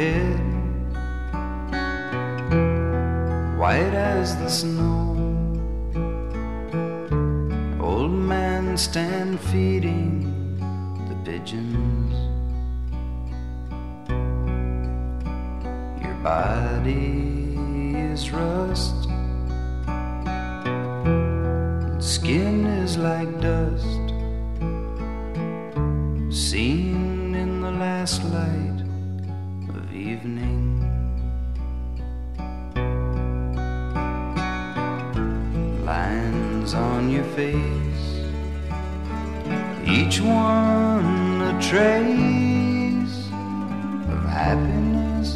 head, white as the snow. Old man stand feeding the pigeons. Your body is rust, skin is like dust, seen in the last light. lines on your face, each one a trace of happiness,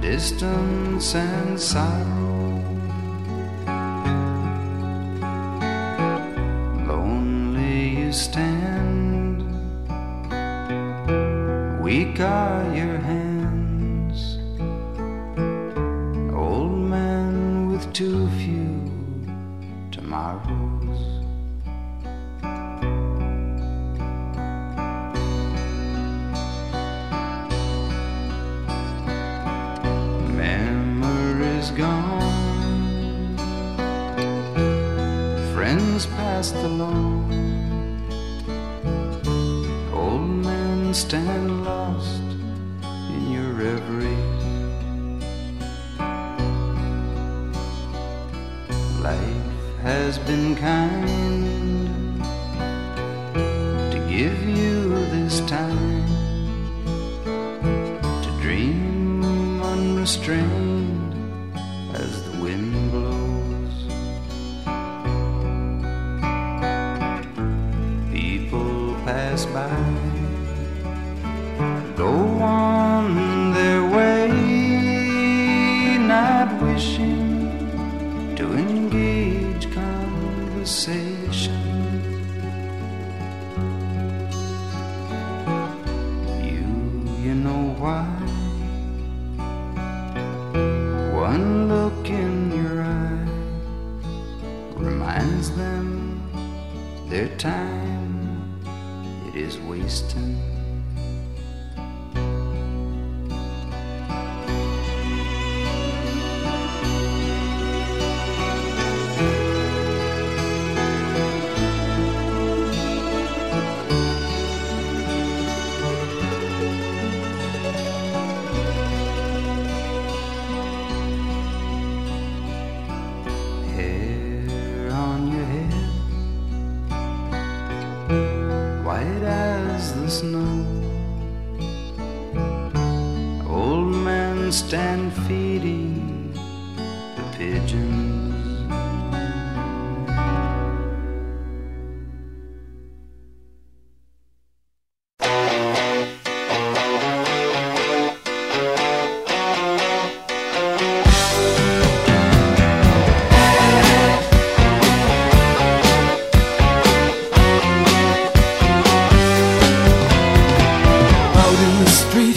distance, and sorrow. Lonely you stand. is gone. Friends passed along. Old men stand lost in your reverie. Life has been kind to give you this time to dream unrestrained. street.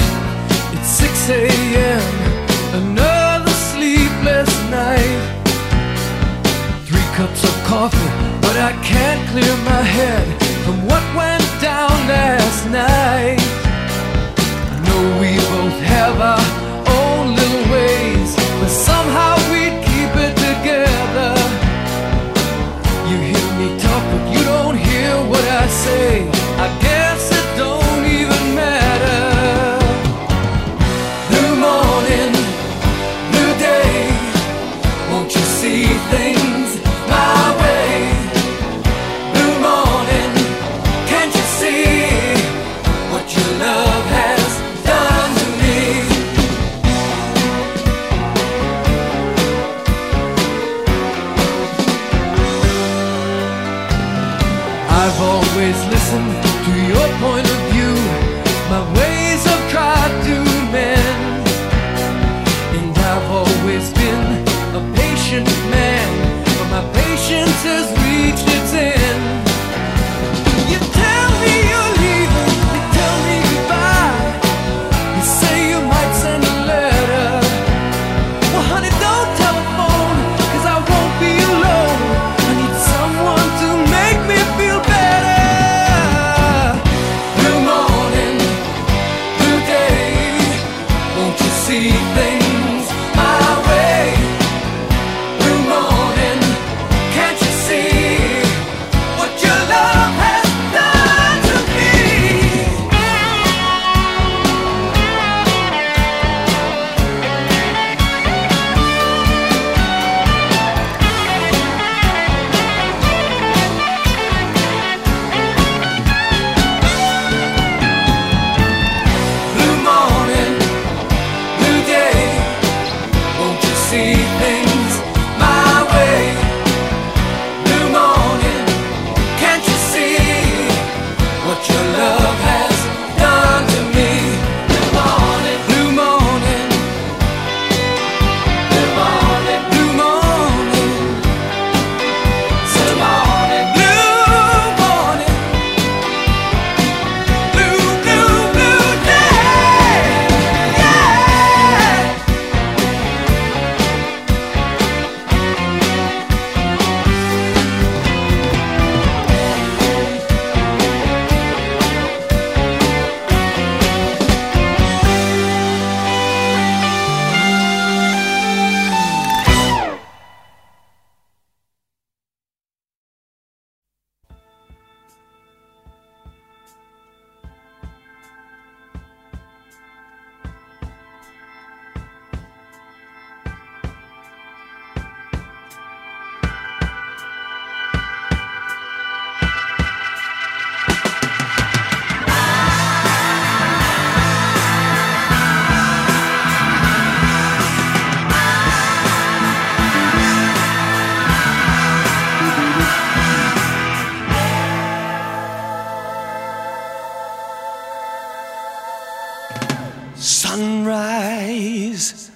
Sunrise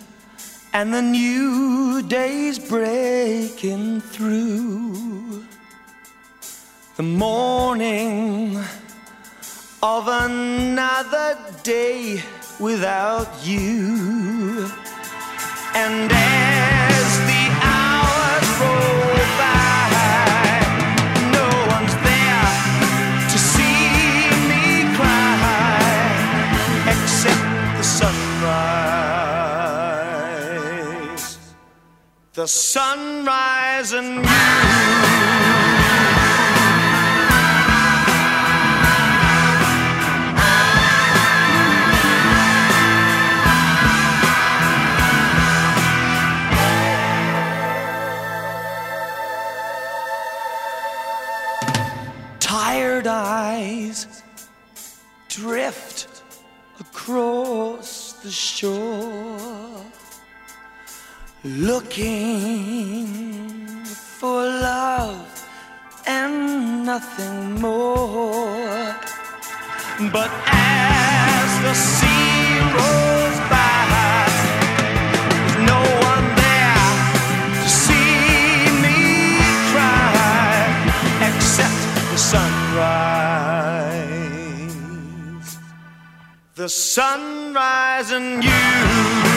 and the new day's breaking through. The morning of another day without you. And the sunrise and you. tired eyes drift across the shore. Looking for love and nothing more. But as the sea rolls by, there's no one there to see me cry except the sunrise. The sunrise and you.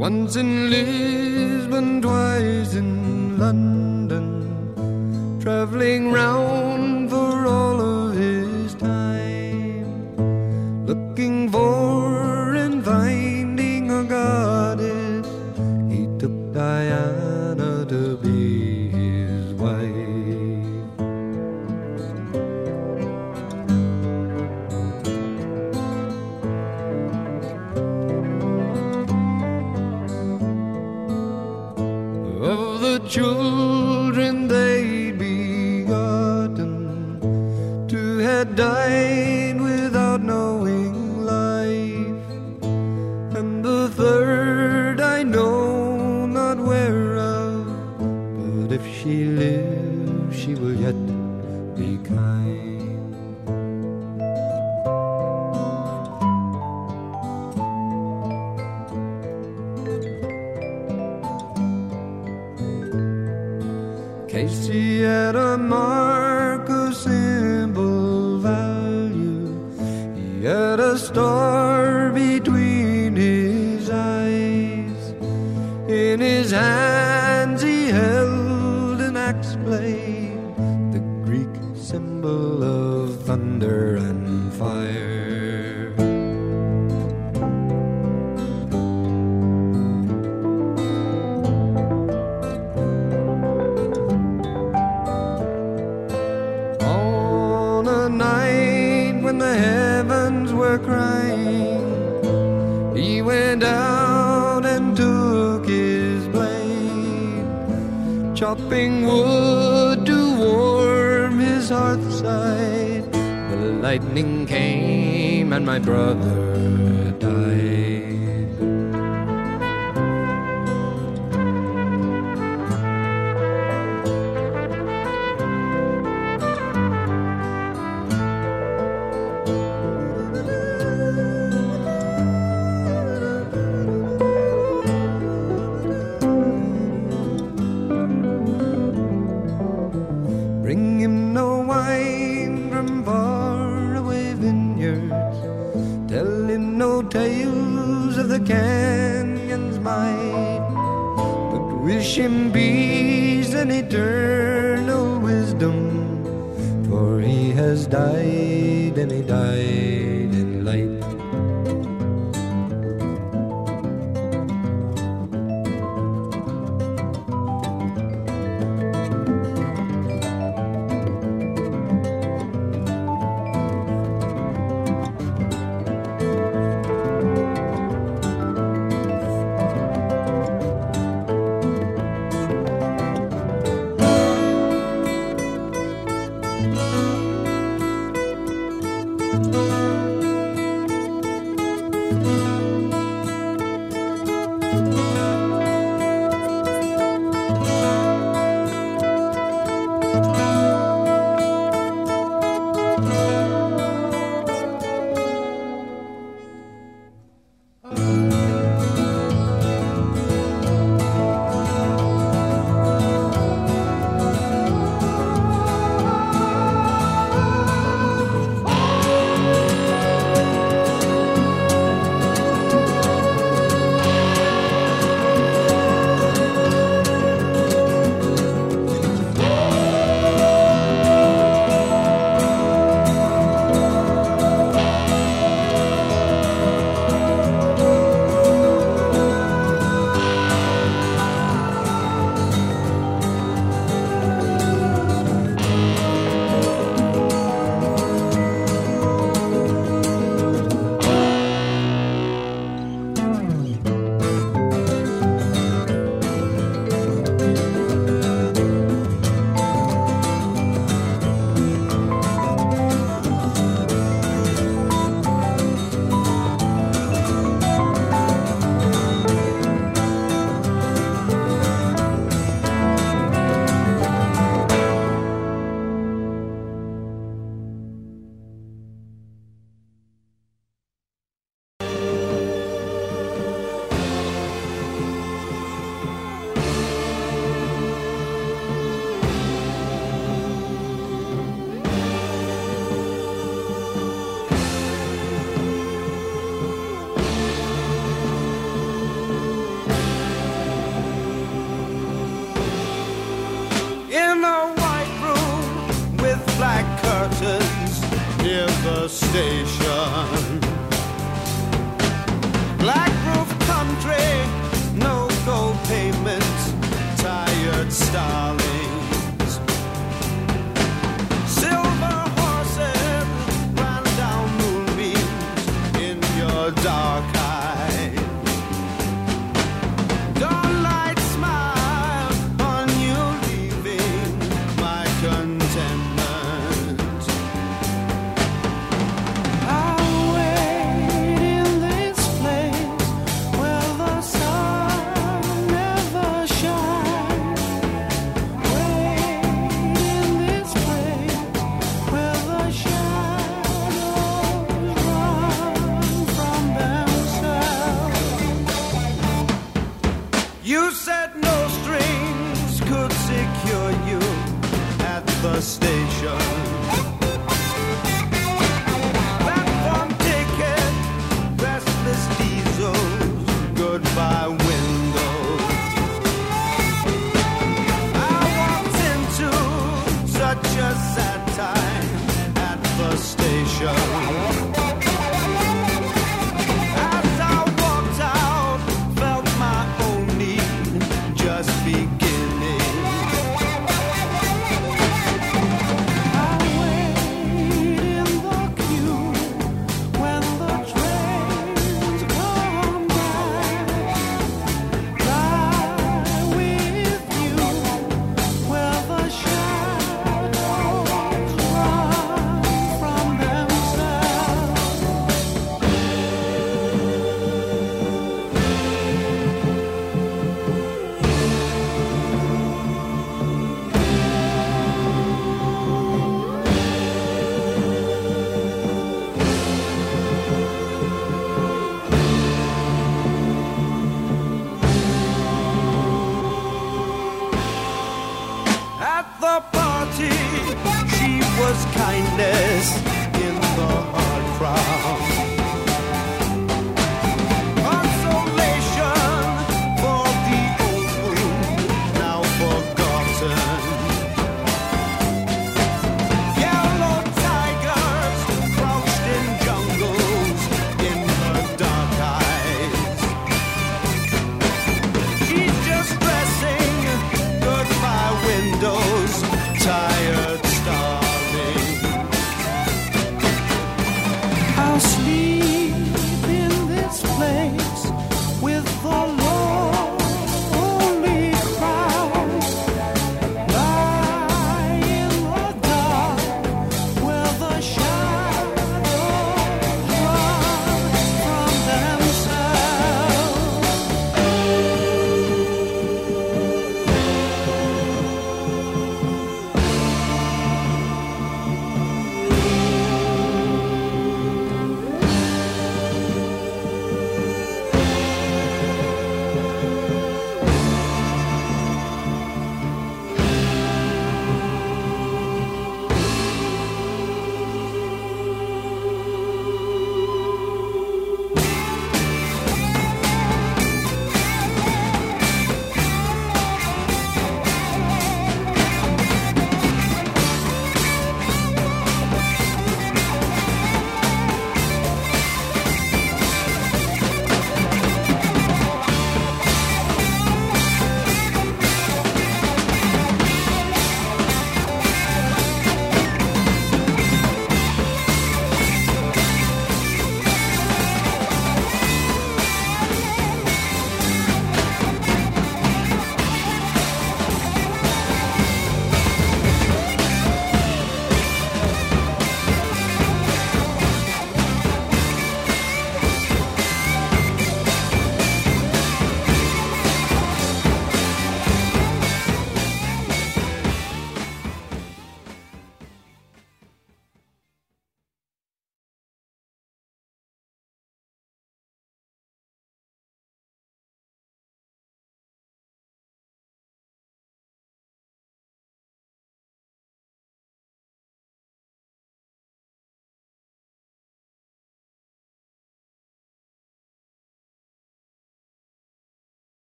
Once in Lisbon, twice in London, traveling round lightning came and my brother station. nation.